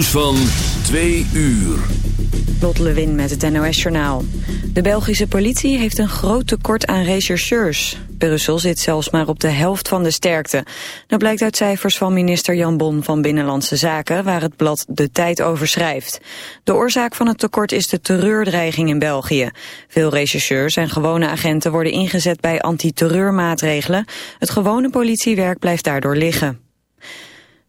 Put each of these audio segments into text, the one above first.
Van 2 uur. Lot Lewin met het NOS Journaal. De Belgische politie heeft een groot tekort aan rechercheurs. Brussel zit zelfs maar op de helft van de sterkte. Dat blijkt uit cijfers van minister Jan Bon van Binnenlandse Zaken... waar het blad De Tijd over schrijft. De oorzaak van het tekort is de terreurdreiging in België. Veel rechercheurs en gewone agenten worden ingezet bij antiterreurmaatregelen. Het gewone politiewerk blijft daardoor liggen.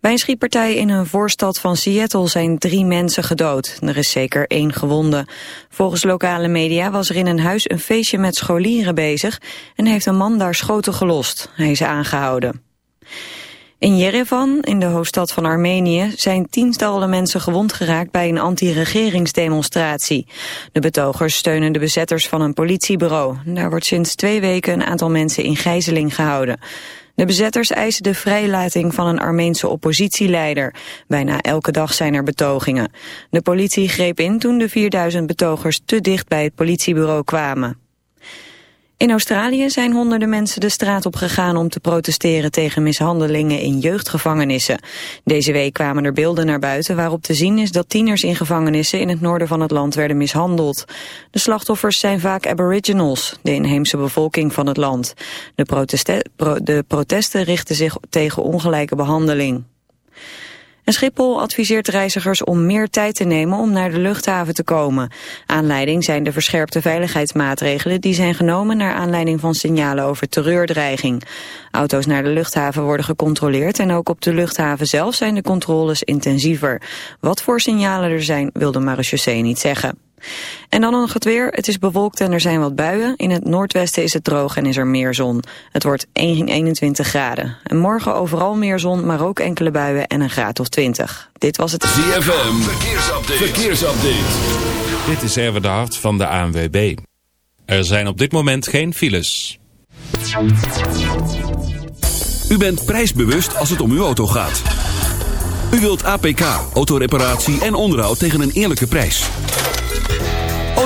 Bij een schietpartij in een voorstad van Seattle zijn drie mensen gedood. Er is zeker één gewonde. Volgens lokale media was er in een huis een feestje met scholieren bezig... en heeft een man daar schoten gelost. Hij is aangehouden. In Yerevan, in de hoofdstad van Armenië, zijn tientallen mensen gewond geraakt bij een anti-regeringsdemonstratie. De betogers steunen de bezetters van een politiebureau. Daar wordt sinds twee weken een aantal mensen in gijzeling gehouden. De bezetters eisen de vrijlating van een Armeense oppositieleider. Bijna elke dag zijn er betogingen. De politie greep in toen de 4000 betogers te dicht bij het politiebureau kwamen. In Australië zijn honderden mensen de straat op gegaan om te protesteren tegen mishandelingen in jeugdgevangenissen. Deze week kwamen er beelden naar buiten waarop te zien is dat tieners in gevangenissen in het noorden van het land werden mishandeld. De slachtoffers zijn vaak aboriginals, de inheemse bevolking van het land. De, de protesten richten zich tegen ongelijke behandeling. En Schiphol adviseert reizigers om meer tijd te nemen om naar de luchthaven te komen. Aanleiding zijn de verscherpte veiligheidsmaatregelen die zijn genomen naar aanleiding van signalen over terreurdreiging. Auto's naar de luchthaven worden gecontroleerd en ook op de luchthaven zelf zijn de controles intensiever. Wat voor signalen er zijn wil de marechaussee niet zeggen. En dan nog het weer. Het is bewolkt en er zijn wat buien. In het noordwesten is het droog en is er meer zon. Het wordt 21 graden. En morgen overal meer zon, maar ook enkele buien en een graad of 20. Dit was het... ZFM, verkeersupdate. verkeersupdate. Dit is Erwin de Hart van de ANWB. Er zijn op dit moment geen files. U bent prijsbewust als het om uw auto gaat. U wilt APK, autoreparatie en onderhoud tegen een eerlijke prijs.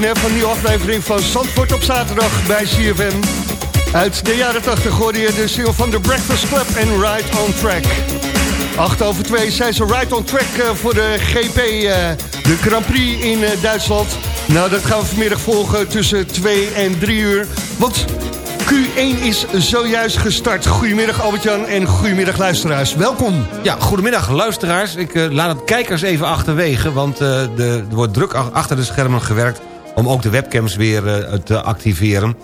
Begin hè, van nieuwe aflevering van Zandvoort op zaterdag bij CFM. Uit de jaren 80 hoorde je de single van The Breakfast Club en Ride on Track. 8 over 2 zijn ze Ride on Track eh, voor de GP, uh, de Grand Prix in uh, Duitsland. Nou, dat gaan we vanmiddag volgen tussen 2 en 3 uur. Want Q1 is zojuist gestart. Goedemiddag Albert-Jan en goedemiddag luisteraars. Welkom. Ja, goedemiddag luisteraars. Ik laat het kijkers even achterwege, want de, er wordt druk achter de schermen gewerkt... om ook de webcams weer uh, te activeren.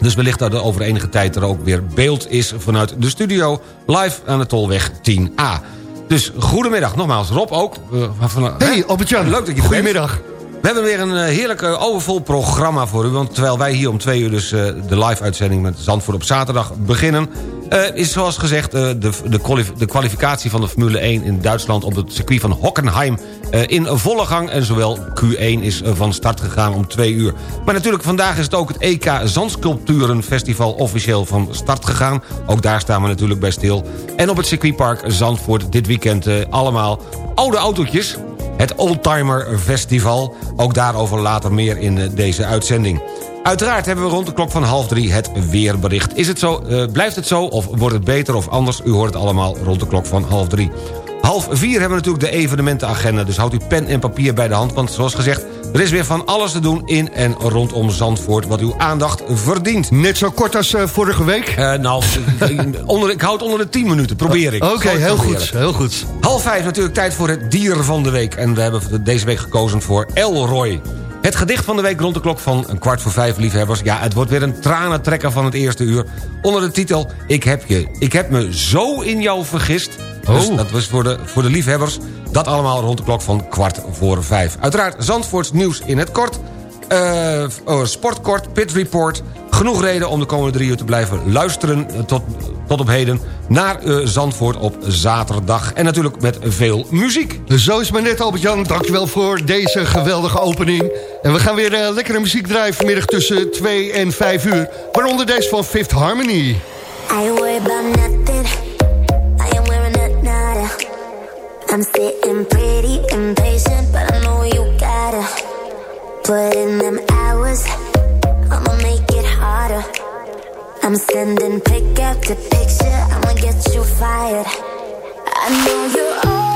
Dus wellicht dat er over enige tijd er ook weer beeld is vanuit de studio... live aan de Tolweg 10A. Dus goedemiddag, nogmaals Rob ook. Van, hey Albert-Jan, leuk dat je Goedemiddag. Bent. We hebben weer een heerlijk overvol programma voor u. Want terwijl wij hier om twee uur dus de live-uitzending met Zandvoort op zaterdag beginnen... Uh, is zoals gezegd uh, de, de, de, kwalificatie van de Formule 1 in Duitsland... op het circuit van Hockenheim uh, in volle gang. En zowel Q1 is van start gegaan om twee uur. Maar natuurlijk, vandaag is het ook het EK Zandsculpturenfestival officieel van start gegaan. Ook daar staan we natuurlijk bij stil. En op het circuitpark Zandvoort dit weekend allemaal oude autootjes... Het Oldtimer Festival. Ook daarover later meer in deze uitzending. Uiteraard hebben we rond de klok van half drie het weerbericht. Is het zo, uh, blijft het zo of wordt het beter of anders? U hoort het allemaal rond de klok van half drie. Half vier hebben we natuurlijk de evenementenagenda. Dus houdt u pen en papier bij de hand. Want zoals gezegd, er is weer van alles te doen in en rondom Zandvoort... wat uw aandacht verdient. Net zo kort als uh, vorige week? Uh, nou, onder, ik houd onder de 10 minuten, probeer ik. Oké, okay, heel goed, heel goed. Half vijf natuurlijk tijd voor het dier van de week. En we hebben deze week gekozen voor Elroy. Het gedicht van de week rond de klok van een kwart voor vijf, liefhebbers. Ja, het wordt weer een tranentrekker van het eerste uur. Onder de titel Ik heb je. Ik heb me zo in jou vergist. Oh. Dus dat was voor de, voor de liefhebbers. Dat allemaal rond de klok van kwart voor vijf. Uiteraard Zandvoorts nieuws in het kort. Uh, oh, sportkort, pit report. Genoeg reden om de komende drie uur te blijven luisteren tot, tot op heden... naar uh, Zandvoort op zaterdag. En natuurlijk met veel muziek. Zo is maar net, Albert-Jan. Dankjewel voor deze geweldige opening. En we gaan weer uh, lekkere muziek draaien vanmiddag tussen 2 en 5 uur. Waaronder deze van Fifth Harmony. I worry about nothing. I am wearing a nada. I'm sitting pretty impatient, but I know you put in them hours. I'ma make it harder. I'm sending pick after picture. I'ma get you fired. I know you're always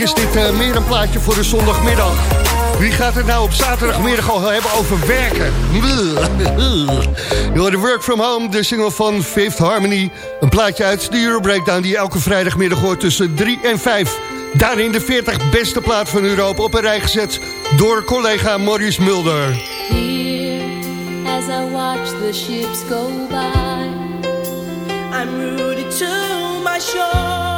is dit eh, meer een plaatje voor de zondagmiddag. Wie gaat het nou op zaterdagmiddag al hebben over werken? Hoort de Work From Home, de single van Fifth Harmony. Een plaatje uit de Euro Breakdown die elke vrijdagmiddag hoort tussen 3 en 5. Daarin de 40 beste plaat van Europa op een rij gezet door collega Maurice Mulder. Here, as I watch the ships go by, I'm rooted to my shore.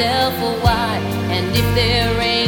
myself why. And if there ain't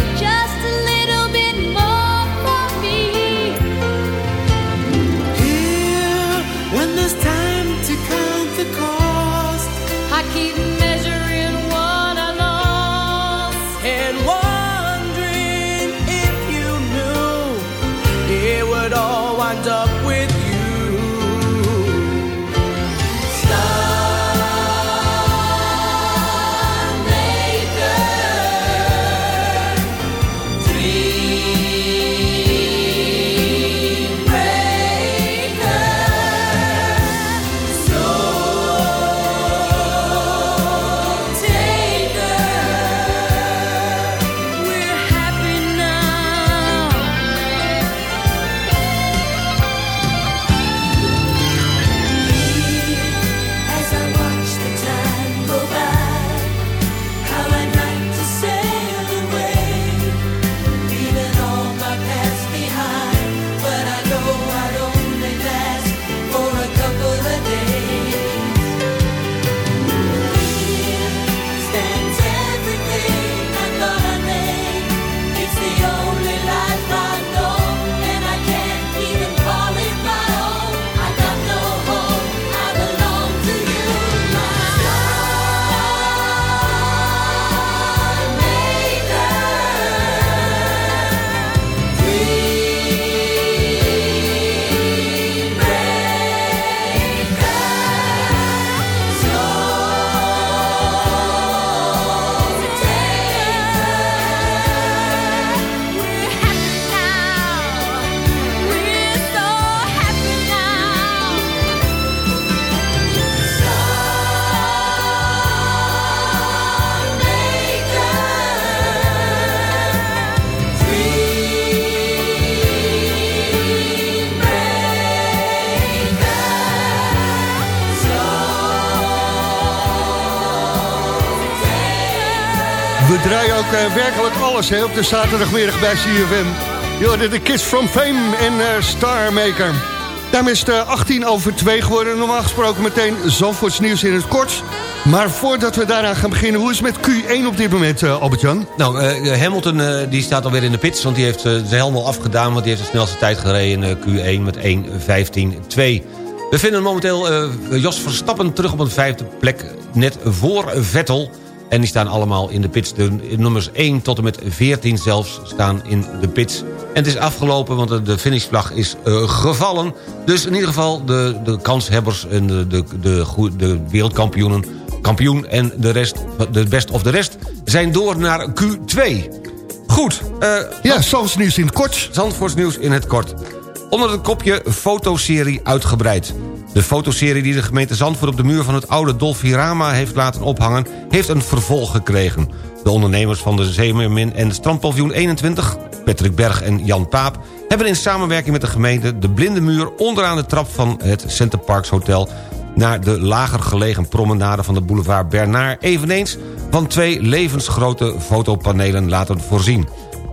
werkelijk alles hè, op de zaterdagmiddag bij CFM. Hoorde de Kids from Fame en eh, Starmaker. Daarmee is het eh, 18 over 2 geworden. Normaal gesproken meteen Zandvoorts nieuws in het kort. Maar voordat we daaraan gaan beginnen... hoe is het met Q1 op dit moment, eh, Albert-Jan? Nou, eh, Hamilton eh, die staat alweer in de pits, want die heeft eh, zijn helm al afgedaan... want die heeft de snelste tijd gereden in eh, Q1 met 1.15.2. We vinden momenteel eh, Jos Verstappen terug op een vijfde plek, net voor Vettel... En die staan allemaal in de pits. De nummers 1 tot en met 14 zelfs staan in de pits. En het is afgelopen, want de- finishvlag is eh, gevallen. Dus in ieder geval de, de kanshebbers en de, de, de, de wereldkampioenen... kampioen en de rest, de best of de rest... zijn door naar Q2. Goed, eh Ja, Zandvoorts nieuws in het kort. Zandvoorts nieuws in het kort. Onder het kopje fotoserie uitgebreid. De fotoserie die de gemeente Zandvoort op de muur van het oude Dolfirama heeft laten ophangen... heeft een vervolg gekregen. De ondernemers van de Zeemermin en de Strandpaviljoen 21... Patrick Berg en Jan Paap... hebben in samenwerking met de gemeente de blinde muur... onderaan de trap van het Center Parks Hotel... naar de lager gelegen promenade van de boulevard Bernard... eveneens van twee levensgrote fotopanelen laten voorzien.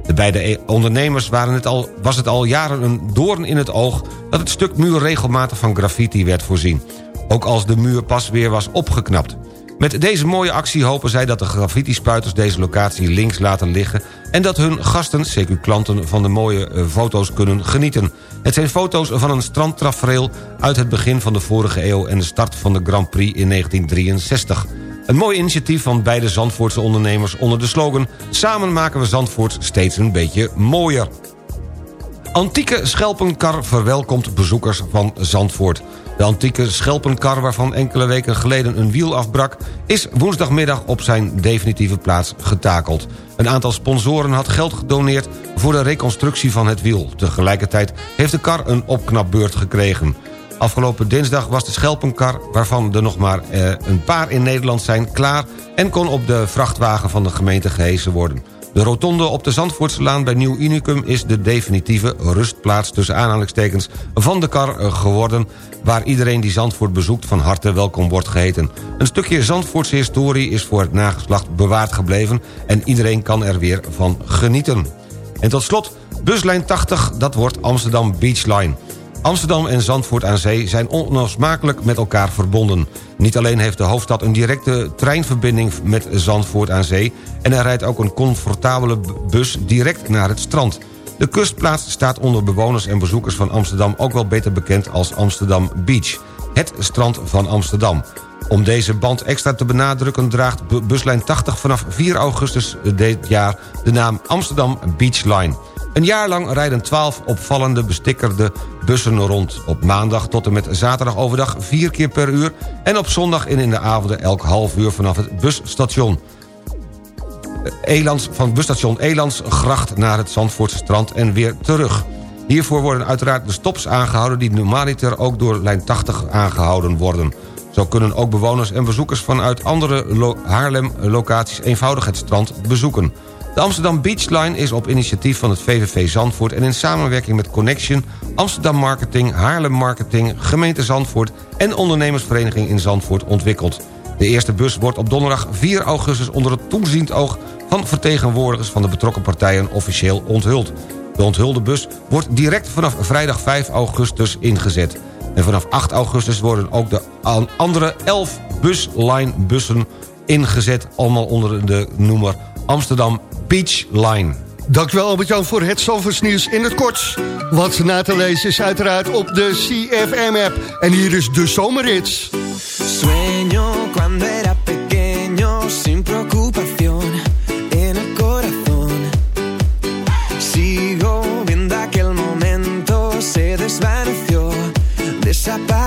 De beide e- ondernemers waren het al, was het al jaren een doorn in het oog... dat het stuk muur regelmatig van graffiti werd voorzien. Ook als de muur pas weer was opgeknapt. Met deze mooie actie hopen zij dat de graffiti-spuiters deze locatie links laten liggen... en dat hun gasten, CQ klanten, van de mooie eh, foto's kunnen genieten. Het zijn foto's van een strandtraffreel uit het begin van de vorige eeuw... en de start van de Grand Prix in 1963. Een mooi initiatief van beide Zandvoortse ondernemers onder de slogan... Samen maken we Zandvoort steeds een beetje mooier. Antieke schelpenkar verwelkomt bezoekers van Zandvoort. De antieke schelpenkar waarvan enkele weken geleden een wiel afbrak... is woensdagmiddag op zijn definitieve plaats getakeld. Een aantal sponsoren had geld gedoneerd voor de reconstructie van het wiel. Tegelijkertijd heeft de kar een opknapbeurt gekregen. Afgelopen dinsdag was de schelpenkar, waarvan er nog maar eh, een paar in Nederland zijn, klaar... en kon op de vrachtwagen van de gemeente gehesen worden. De rotonde op de Zandvoortselaan bij Nieuw Unicum... is de definitieve rustplaats tussen aanhalingstekens van de kar eh, geworden... waar iedereen die Zandvoort bezoekt van harte welkom wordt geheten. Een stukje Zandvoortse historie is voor het nageslacht bewaard gebleven... en iedereen kan er weer van genieten. En tot slot, buslijn 80, dat wordt Amsterdam Beachline... Amsterdam en Zandvoort aan Zee zijn onlosmakelijk met elkaar verbonden. Niet alleen heeft de hoofdstad een directe treinverbinding met Zandvoort aan Zee... en er rijdt ook een comfortabele bus direct naar het strand. De kustplaats staat onder bewoners en bezoekers van Amsterdam... ook wel beter bekend als Amsterdam Beach. Het strand van Amsterdam. Om deze band extra te benadrukken draagt bu- buslijn 80 vanaf 4 augustus dit jaar... de naam Amsterdam Beach Line. Een jaar lang rijden 12 opvallende bestikkerde bussen rond. Op maandag tot en met zaterdag overdag vier keer per uur... en op zondag en in de avonden elk half uur vanaf het busstation. Elands, van busstation Elandsgracht naar het Zandvoortse strand en weer terug. Hiervoor worden uiteraard de stops aangehouden... die normaliter ook door lijn 80 aangehouden worden. Zo kunnen ook bewoners en bezoekers vanuit andere lo- Haarlem-locaties... eenvoudig het strand bezoeken. De Amsterdam Beach Line is op initiatief van het VVV Zandvoort... en in samenwerking met Connection, Amsterdam Marketing, Haarlem Marketing... gemeente Zandvoort en ondernemersvereniging in Zandvoort ontwikkeld. De eerste bus wordt op donderdag 4 augustus... onder het toeziend oog van vertegenwoordigers van de betrokken partijen officieel onthuld. De onthulde bus wordt direct vanaf vrijdag 5 augustus ingezet. En vanaf 8 augustus worden ook de an- andere 11 busline-bussen ingezet... allemaal onder de noemer Amsterdam Beach Line. Dankjewel Albert-Jan voor het Zandvoorts nieuws in het kort. Wat na te lezen is uiteraard op de CFM-app. En hier is de zomerrits. Sueño cuando era pequeño sin preocupación en el corazón. Sigo viendo aquel momento, se desvaneció, desapareció.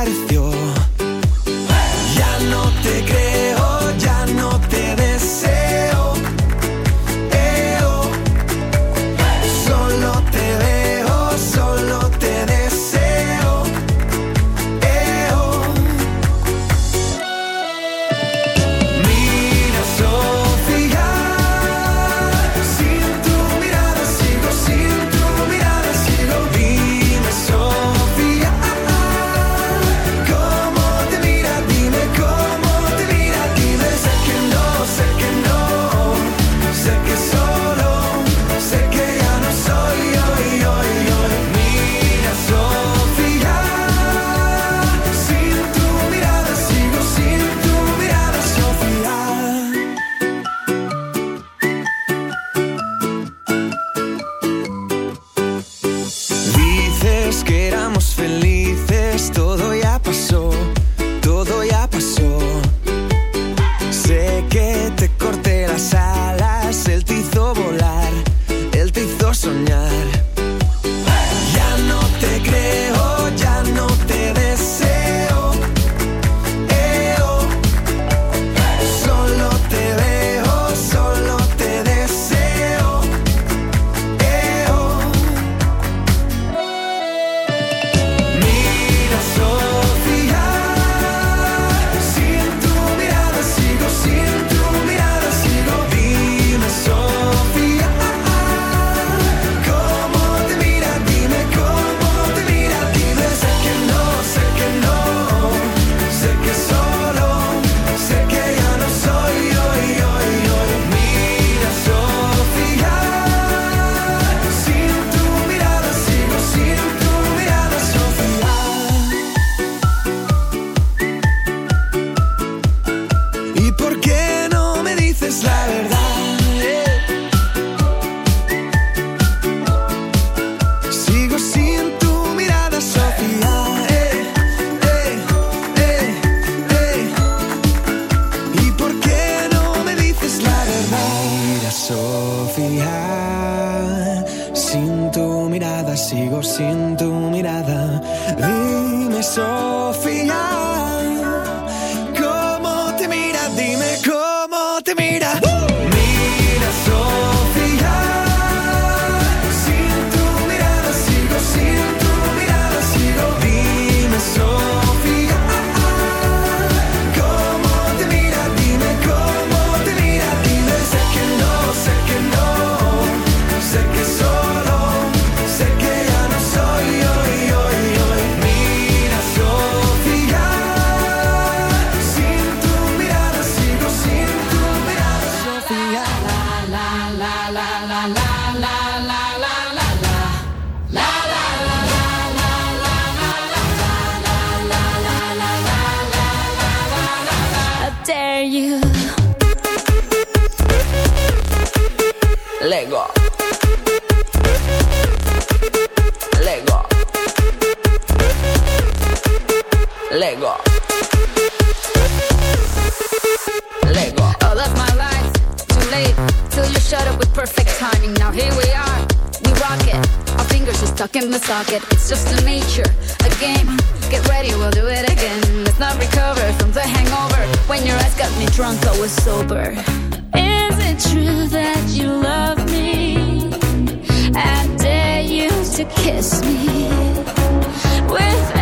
Drunk, I was sober. Is it true that you love me? I dare you to kiss me. With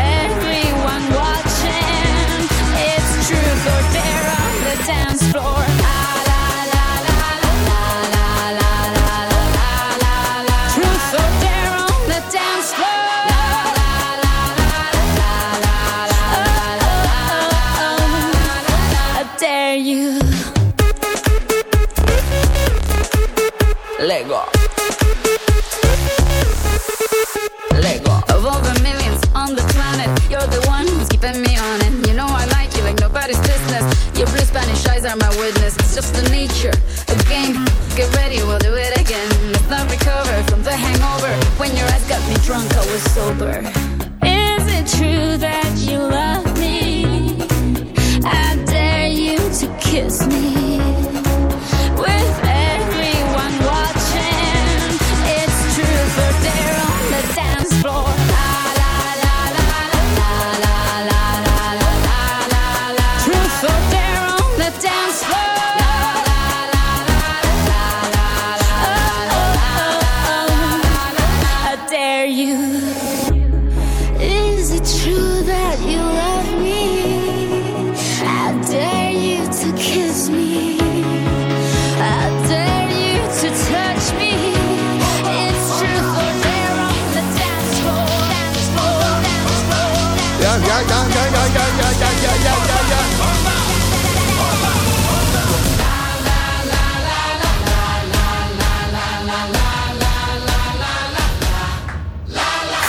witness. It's just the nature, a game. Get ready, we'll do it again. Let's not recover from the hangover. When your eyes got me drunk, I was sober. Is it true that you love me? I dare you to kiss me. With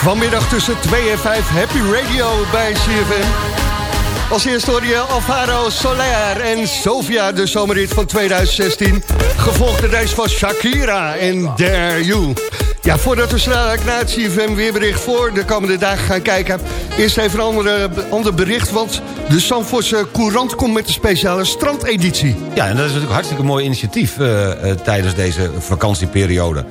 Vanmiddag tussen 2 en 5 Happy Radio bij CFM. Als eerste hoor je Alvaro Soler en Sofia, de zomerrit van 2016. Gevolgd door deze van Shakira en Dare You. Ja, voordat we snel naar het CFM weerbericht voor de komende dagen gaan kijken... eerst even een andere, ander bericht, want de Zandvoortse Courant komt met een speciale strandeditie. Ja, en dat is natuurlijk een hartstikke mooi initiatief eh, eh, tijdens deze vakantieperiode.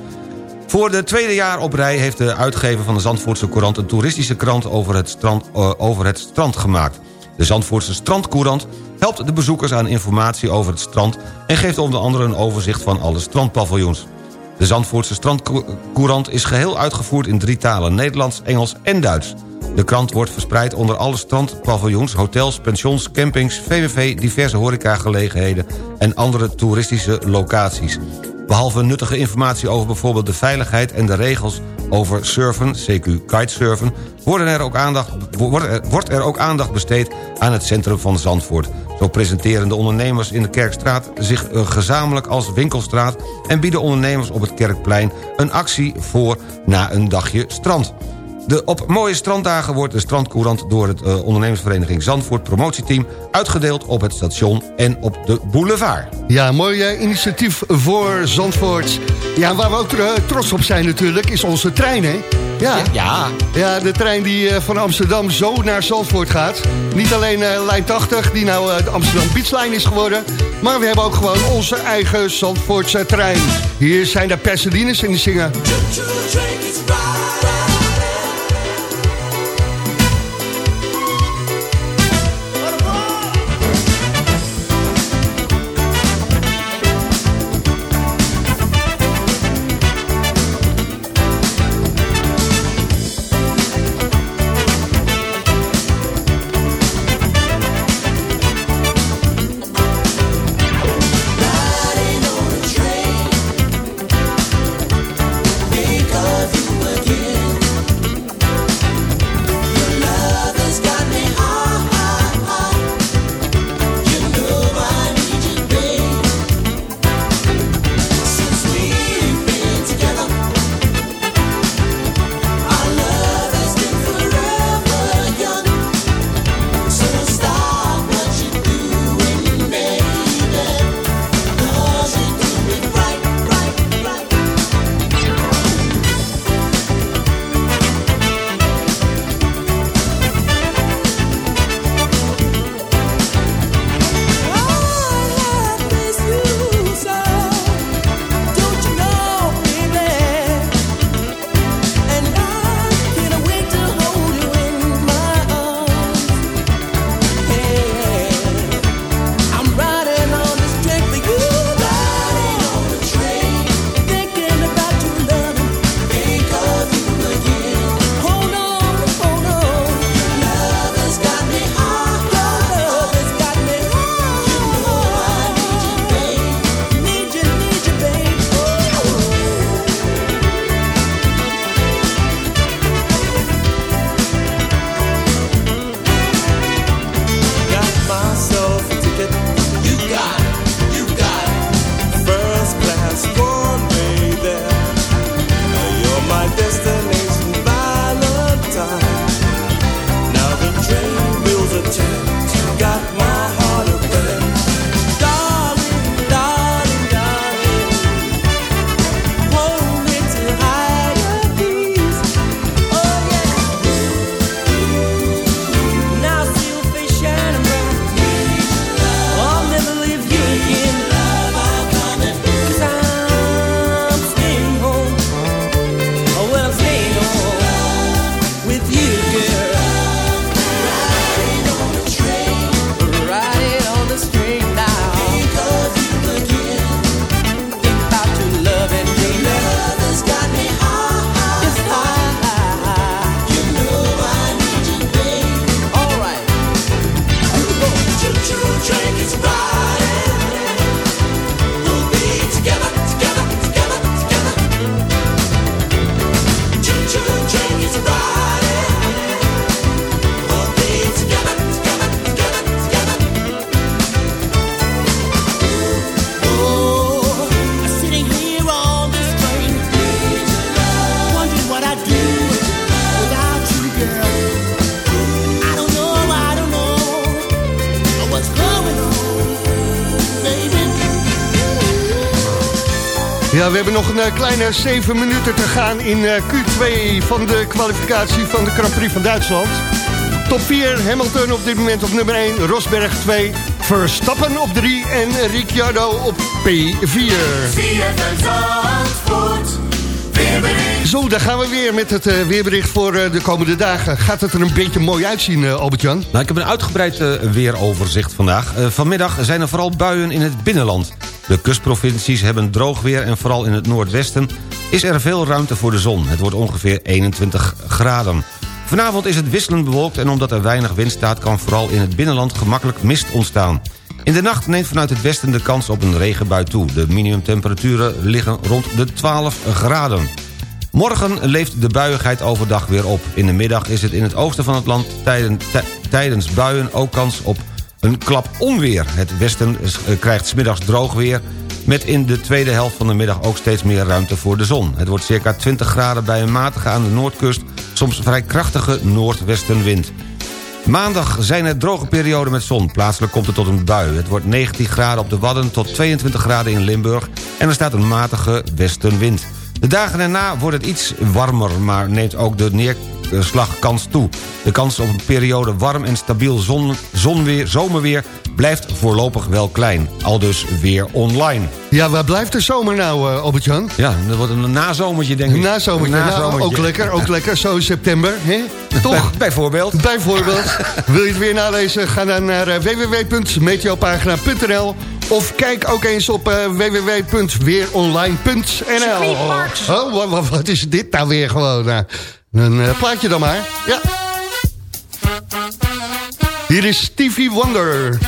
Voor de tweede jaar op rij heeft de uitgever van de Zandvoortse Courant... een toeristische krant over het strand, eh, over het strand gemaakt. De Zandvoortse Strandcourant helpt de bezoekers aan informatie over het strand... en geeft onder andere een overzicht van alle strandpaviljoens. De Zandvoortse Strandcourant is geheel uitgevoerd in drie talen... Nederlands, Engels en Duits. De krant wordt verspreid onder alle strandpaviljoens, hotels, pensions, campings... VVV, diverse horecagelegenheden en andere toeristische locaties. Behalve nuttige informatie over bijvoorbeeld de veiligheid en de regels over surfen, CQ kitesurfen, worden er ook aandacht, wordt, er, wordt er ook aandacht besteed aan het centrum van Zandvoort. Zo presenteren de ondernemers in de Kerkstraat zich eh, gezamenlijk als winkelstraat... en bieden ondernemers op het Kerkplein een actie voor na een dagje strand. De op mooie stranddagen wordt de strandcourant door het eh, ondernemersvereniging Zandvoort promotieteam uitgedeeld op het station en op de boulevard. Ja, mooi eh, initiatief voor Zandvoort. Ja, waar we ook eh, trots op zijn natuurlijk, is onze trein, hè? Ja, Ja, ja de trein die van Amsterdam zo naar Zandvoort gaat. Niet alleen lijn 80, die nou de Amsterdam Beachlijn is geworden... maar we hebben ook gewoon onze eigen Zandvoortse trein. Hier zijn de Pasadena's en die zingen... een eh, kleine 7 minuten te gaan in eh, Q2 van de kwalificatie van de Grand Prix van Duitsland. Top 4, Hamilton op dit moment op nummer 1, Rosberg 2, Verstappen op 3 en Ricciardo op P4. Zo, daar gaan we weer met het eh, weerbericht voor de komende dagen. Gaat het er een beetje mooi uitzien, Albert-Jan? Nou, ik heb een uitgebreid weeroverzicht vandaag. Vanmiddag zijn er vooral buien in het binnenland. De kustprovincies hebben droog weer en vooral in het noordwesten is er veel ruimte voor de zon. Het wordt ongeveer 21 graden. Vanavond is het wisselend bewolkt en omdat er weinig wind staat... kan vooral in het binnenland gemakkelijk mist ontstaan. In de nacht neemt vanuit het westen de kans op een regenbui toe. De minimumtemperaturen liggen rond de 12 graden. Morgen leeft de buiigheid overdag weer op. In de middag is het in het oosten van het land tijden- tij- tijdens buien ook kans op een klap onweer. Het westen eh, krijgt smiddags droog weer... met in de tweede helft van de middag ook steeds meer ruimte voor de zon. Het wordt circa 20 graden bij een matige aan de noordkust... soms vrij krachtige noordwestenwind. Maandag zijn er droge perioden met zon. Plaatselijk komt het tot een bui. Het wordt 19 graden op de Wadden tot 22 graden in Limburg... en er staat een matige westenwind. De dagen daarna wordt het iets warmer, maar neemt ook de neerslagkans toe. De kans op een periode warm en stabiel zon, zonweer, zomerweer blijft voorlopig wel klein. Al dus weer online. Ja, waar blijft de zomer nou, Albert-Jan? Ja, dat wordt een nazomertje denk Een ik. nazomertje. Een Nou, nazomertje. ook lekker, ook lekker. Zo in september, hè? Toch? Bij- bijvoorbeeld. Bijvoorbeeld. Wil je het weer nalezen? Ga dan naar eh, www.meteopagina.nl of kijk ook eens op eh, www.weeronline.nl Oh, wat, wat, wat is dit nou weer gewoon? Nou, een eh, plaatje dan maar. Ja. Hier is Stevie Wonder.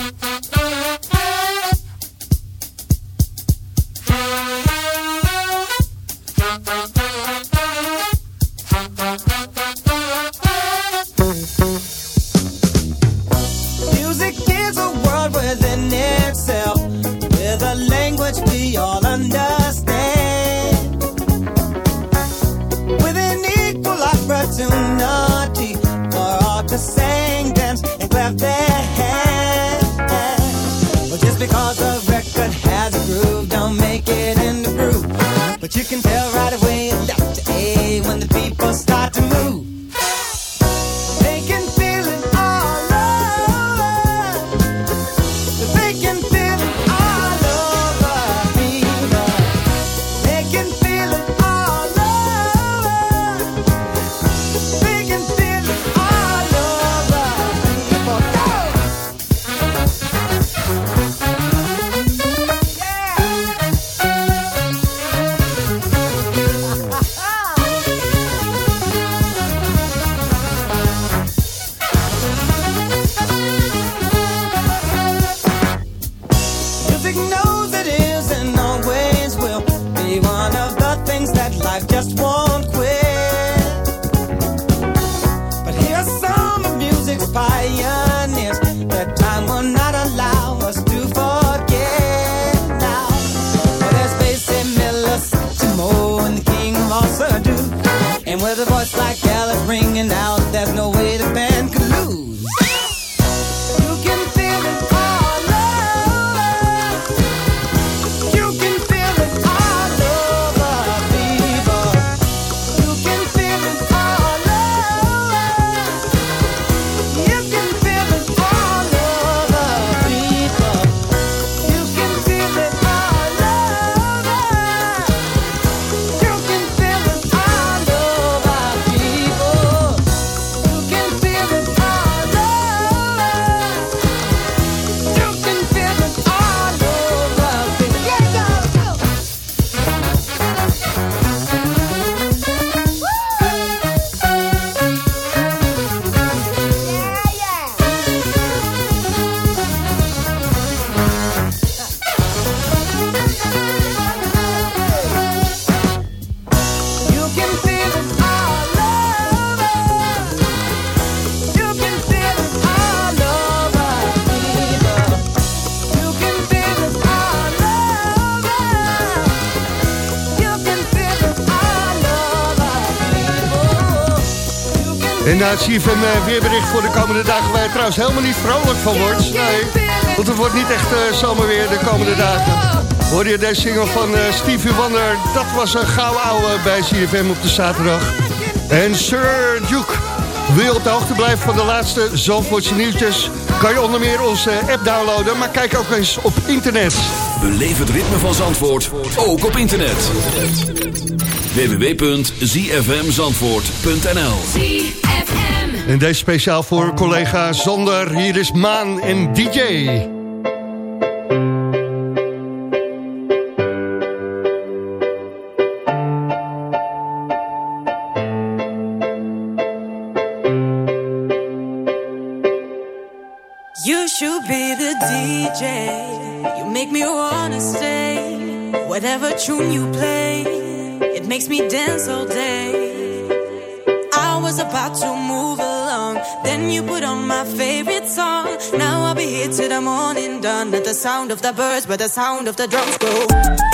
Na het CFM eh, weerbericht voor de komende dagen... waar je trouwens helemaal niet vrolijk van wordt. Nee. Want het wordt niet echt uh, zomerweer de komende dagen. Hoor je deze single van uh, Stevie Wonder? Dat was een gouden ouwe bij CFM op de zaterdag. En Sir Duke. Wil op de hoogte blijven van de laatste Zandvoortse nieuwtjes? Kan je onder meer onze app downloaden, maar kijk ook eens op internet. Beleef het ritme van Zandvoort, ook op internet. www.zfmzandvoort.nl En deze speciaal voor collega Zander. Hier is Maan en DJ. You should be the DJ. You make me wanna stay. Whatever tune you play, it makes me dance all day. I was about to move then you put on my favorite song. Now I'll be here till the morning done. Not the sound of the birds, but the sound of the drums go.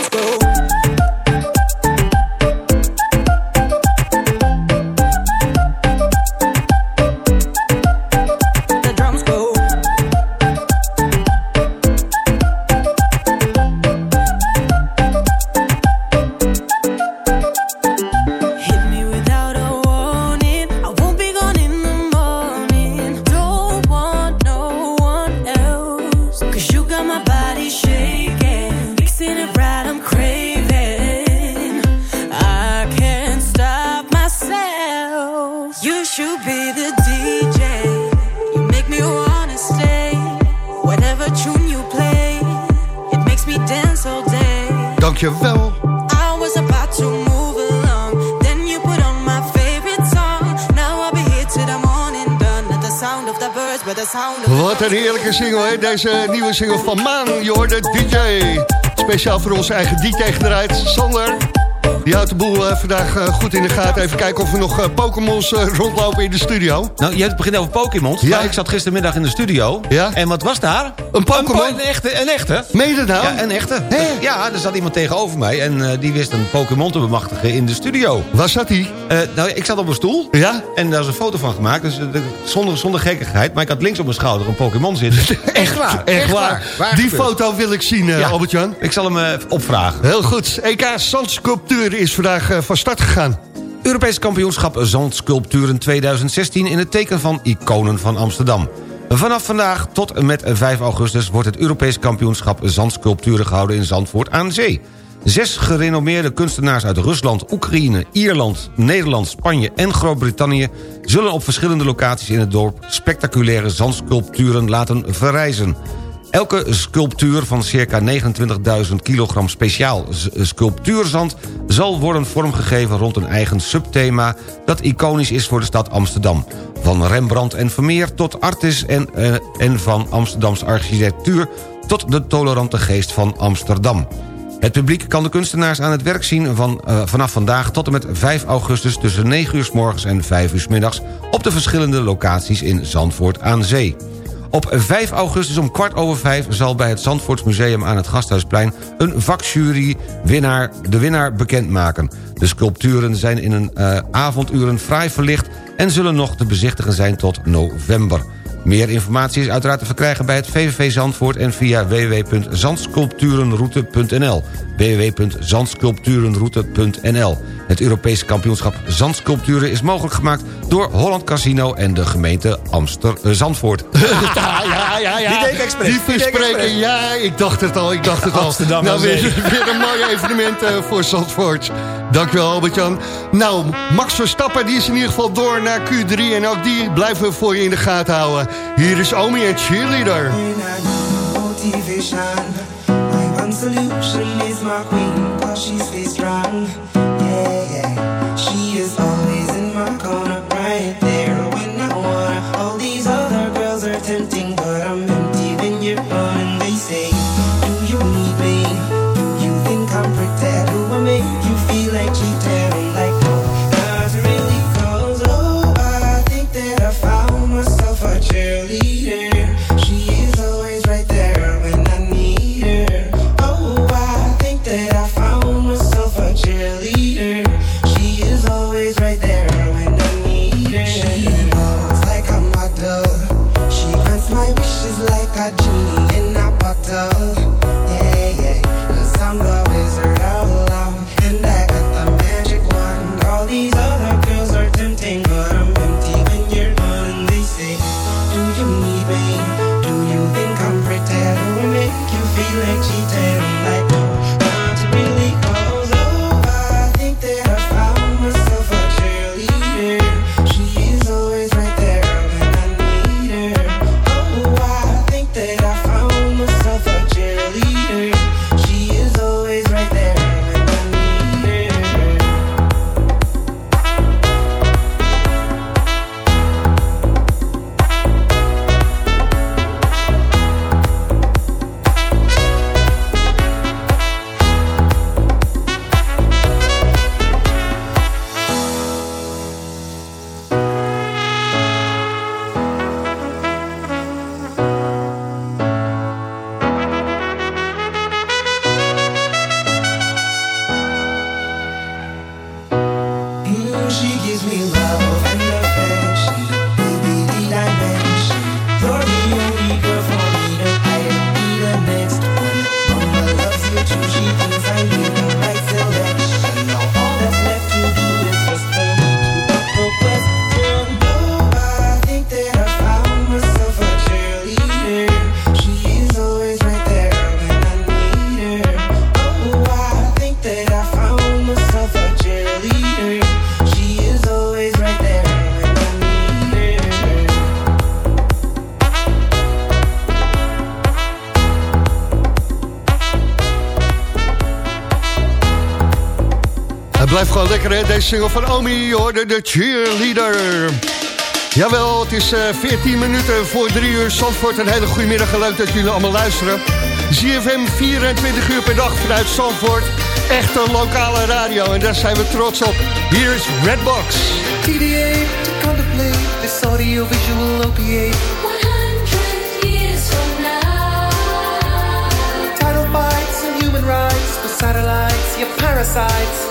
Wat een heerlijke single, hè? Deze nieuwe single van Maan. Je hoorde DJ. Speciaal voor onze eigen DJ gedraaid. Sander, die houdt de boel eh, vandaag eh, goed in de gaten. Even kijken of er nog eh, Pokémons rondlopen in de studio. Nou, je begint over Pokémon. Ja. Ik zat gistermiddag in de studio. Ja. En wat was daar? Een Pokémon? Een, echte. Een echte. Meen je nou? Ja, een echte. Hè? Ja, er zat iemand tegenover mij en die wist een Pokémon te bemachtigen in de studio. Waar zat hij? Nou, ik zat op een stoel Ja? en daar is een foto van gemaakt. Dus, de- zonder, zonder gekkigheid. Maar ik had links op mijn schouder een Pokémon zitten. echt waar. Echt waar. Waar Die foto wil ik zien, Ja. Albert-Jan. Ik zal hem opvragen. Heel goed. EK Zandsculptuur is vandaag eh, van start gegaan. Europees kampioenschap Zandsculpturen 2016 in het teken van Iconen van Amsterdam. Vanaf vandaag tot en met 5 augustus wordt het Europees kampioenschap Zandsculpturen gehouden in Zandvoort aan Zee. Zes gerenommeerde kunstenaars uit Rusland, Oekraïne, Ierland, Nederland, Spanje en Groot-Brittannië... zullen op verschillende locaties in het dorp spectaculaire zandsculpturen laten verrijzen. Elke sculptuur van circa 29.000 kilogram speciaal sculptuurzand... zal worden vormgegeven rond een eigen subthema... dat iconisch is voor de stad Amsterdam. Van Rembrandt en Vermeer tot Artis en, eh, en van Amsterdams architectuur... tot de tolerante geest van Amsterdam. Het publiek kan de kunstenaars aan het werk zien van, eh, vanaf vandaag tot en met 5 augustus... tussen 9 uur s morgens en 5 uur s middags... op de verschillende locaties in Zandvoort aan Zee. Op 5 augustus om kwart over vijf zal bij het Zandvoortsmuseum aan het Gasthuisplein... een vakjury winnaar, de winnaar bekendmaken. De sculpturen zijn in een eh, avonduren fraai verlicht... en zullen nog te bezichtigen zijn tot november. Meer informatie is uiteraard te verkrijgen bij het VVV Zandvoort... en via www.zandsculpturenroute.nl www.zandsculpturenroute.nl Het Europese kampioenschap Zandsculpturen is mogelijk gemaakt... door Holland Casino en de gemeente Amsterdam-Zandvoort. Eh, ja, ja, ja. Die deed expres. Die ja, ik dacht het al, ik dacht het al. Amsterdam nou, weer, weer een mooi evenement eh, voor Zandvoort. Dankjewel Albert-Jan. Nou, Max Verstappen die is in ieder geval door naar Q3. En ook die blijven we voor je in de gaten houden. Hier is Omi en Cheerleader. Motivation. My one solution is my queen, cause she's strong. De Deze single van Omi, hoorde de cheerleader. Jawel, het is eh, uh, 14 minuten voor 3 uur. Zandvoort, een hele goede middag. Leuk dat jullie allemaal luisteren. ZFM 24 uur per dag vanuit Zandvoort. Echte lokale radio en daar zijn we trots op. Hier is Redbox. TDA to contemplate this audiovisual opiate. 100 years from now. Title bites, and human rights for satellites, your parasites.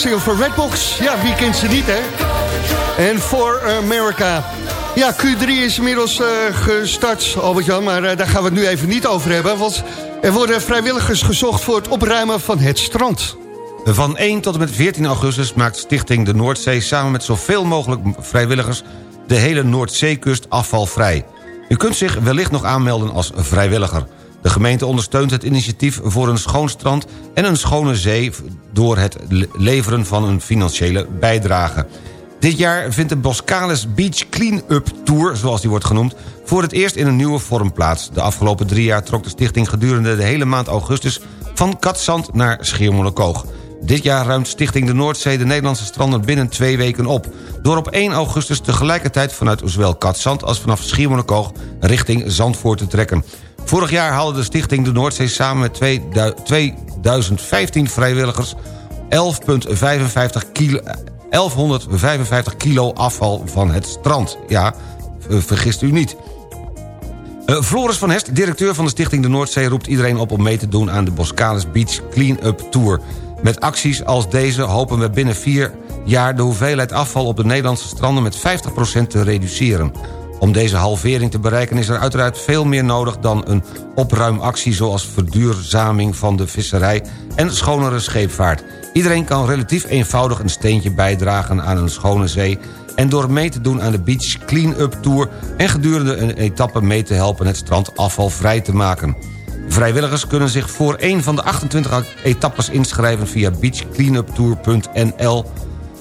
Single van Redbox. Ja, wie kent ze niet, hè? En For America. Ja, Q3 is inmiddels eh, gestart, Albert-Jan, maar eh, daar gaan we het nu even niet over hebben. Want er worden vrijwilligers gezocht voor het opruimen van het strand. Van 1 tot en met 14 augustus maakt Stichting de Noordzee... samen met zoveel mogelijk vrijwilligers... de hele Noordzeekust afvalvrij. U kunt zich wellicht nog aanmelden als vrijwilliger. De gemeente ondersteunt het initiatief voor een schoon strand... en een schone zee door het le- leveren van een financiële bijdrage. Dit jaar vindt de Boscalis Beach Clean-up Tour, zoals die wordt genoemd... voor het eerst in een nieuwe vorm plaats. De afgelopen drie jaar trok de stichting gedurende de hele maand augustus... van Katzand naar Schiermonnikoog. Dit jaar ruimt Stichting de Noordzee de Nederlandse stranden binnen twee weken op... door op 1 augustus tegelijkertijd vanuit zowel Katzand als vanaf Schiermonnikoog richting Zandvoort te trekken. Vorig jaar haalde de Stichting de Noordzee samen met 2015 vrijwilligers 11,55 kilo, 1155 kilo afval van het strand. Ja, vergist u niet. Eh, Floris van Hest, directeur van de Stichting de Noordzee... roept iedereen op om mee te doen aan de Boscalis Beach Clean-up Tour. Met acties als deze hopen we binnen vier jaar... de hoeveelheid afval op de Nederlandse stranden met 50% te reduceren. Om deze halvering te bereiken is er uiteraard veel meer nodig... dan een opruimactie zoals verduurzaming van de visserij... en schonere scheepvaart. Iedereen kan relatief eenvoudig een steentje bijdragen aan een schone zee... en door mee te doen aan de Beach Clean-up Tour... en gedurende een etappe mee te helpen het strand afvalvrij te maken. Vrijwilligers kunnen zich voor een van de 28 etappes inschrijven via beachcleanuptour.nl.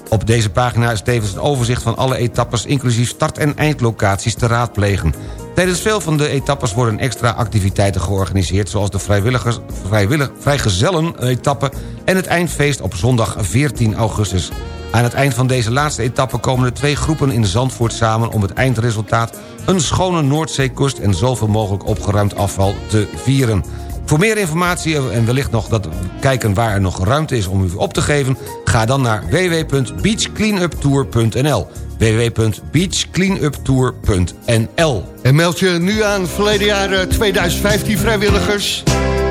Op deze pagina is tevens een overzicht van alle etappes... inclusief start- en eindlocaties te raadplegen. Tijdens veel van de etappes worden extra activiteiten georganiseerd... zoals de vrijwilligers, vrijwillig, vrijgezellen-etappe en het eindfeest op zondag 14 augustus. Aan het eind van deze laatste etappe komen de twee groepen in Zandvoort samen... om het eindresultaat een schone Noordzeekust en zoveel mogelijk opgeruimd afval te vieren. Voor meer informatie en wellicht nog dat kijken waar er nog ruimte is om u op te geven... ga dan naar www.beachcleanuptour.nl www.beachcleanuptour.nl En meld je nu aan verleden jaar eh, 2015 vrijwilligers.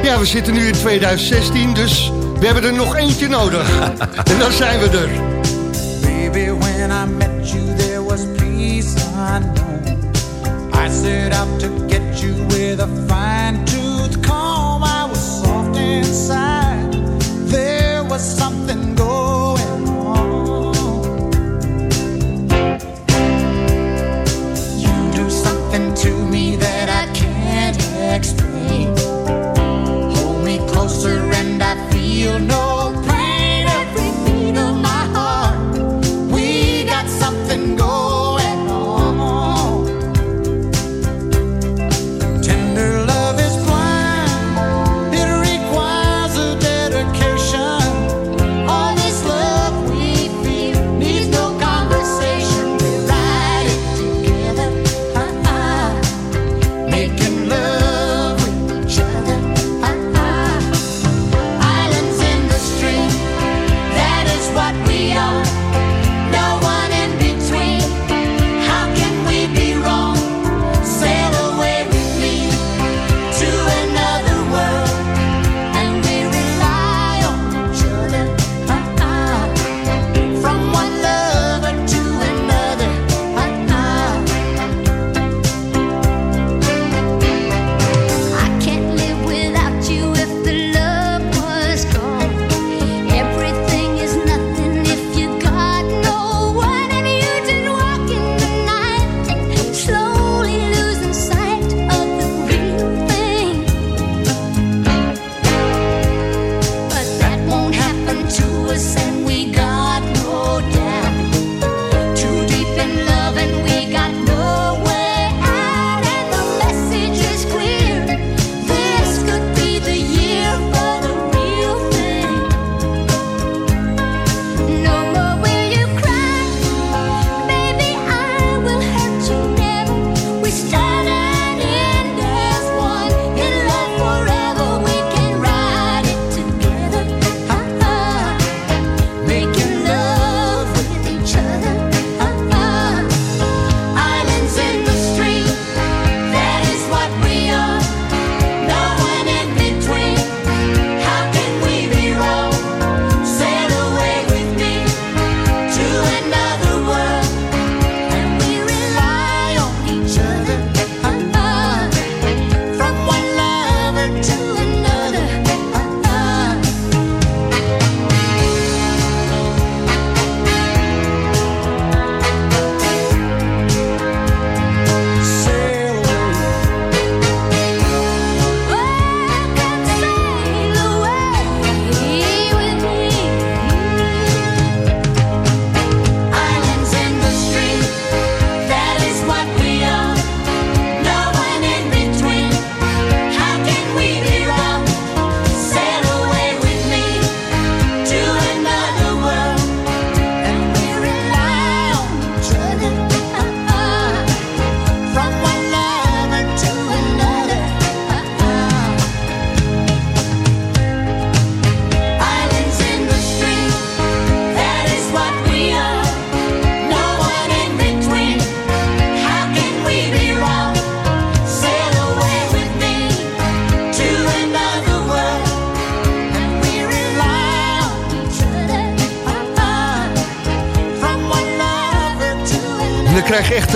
Ja, we zitten nu in 2016, dus we hebben er nog eentje nodig. en dan zijn we er. Baby, when I met you, there was peace unknown. I set out to get you with a fine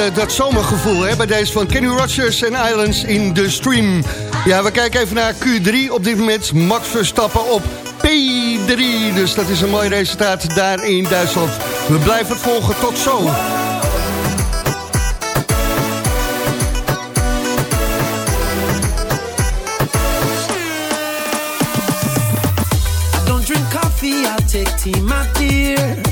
Eh, dat zomergevoel hè, bij deze van Kenny Rogers en Islands in the Stream. Ja, we kijken even naar Q3. Op dit moment Max Verstappen op P3. Dus dat is een mooi resultaat daar in Duitsland. We blijven het volgen. Tot zo. I drink coffee, take tea, my dear.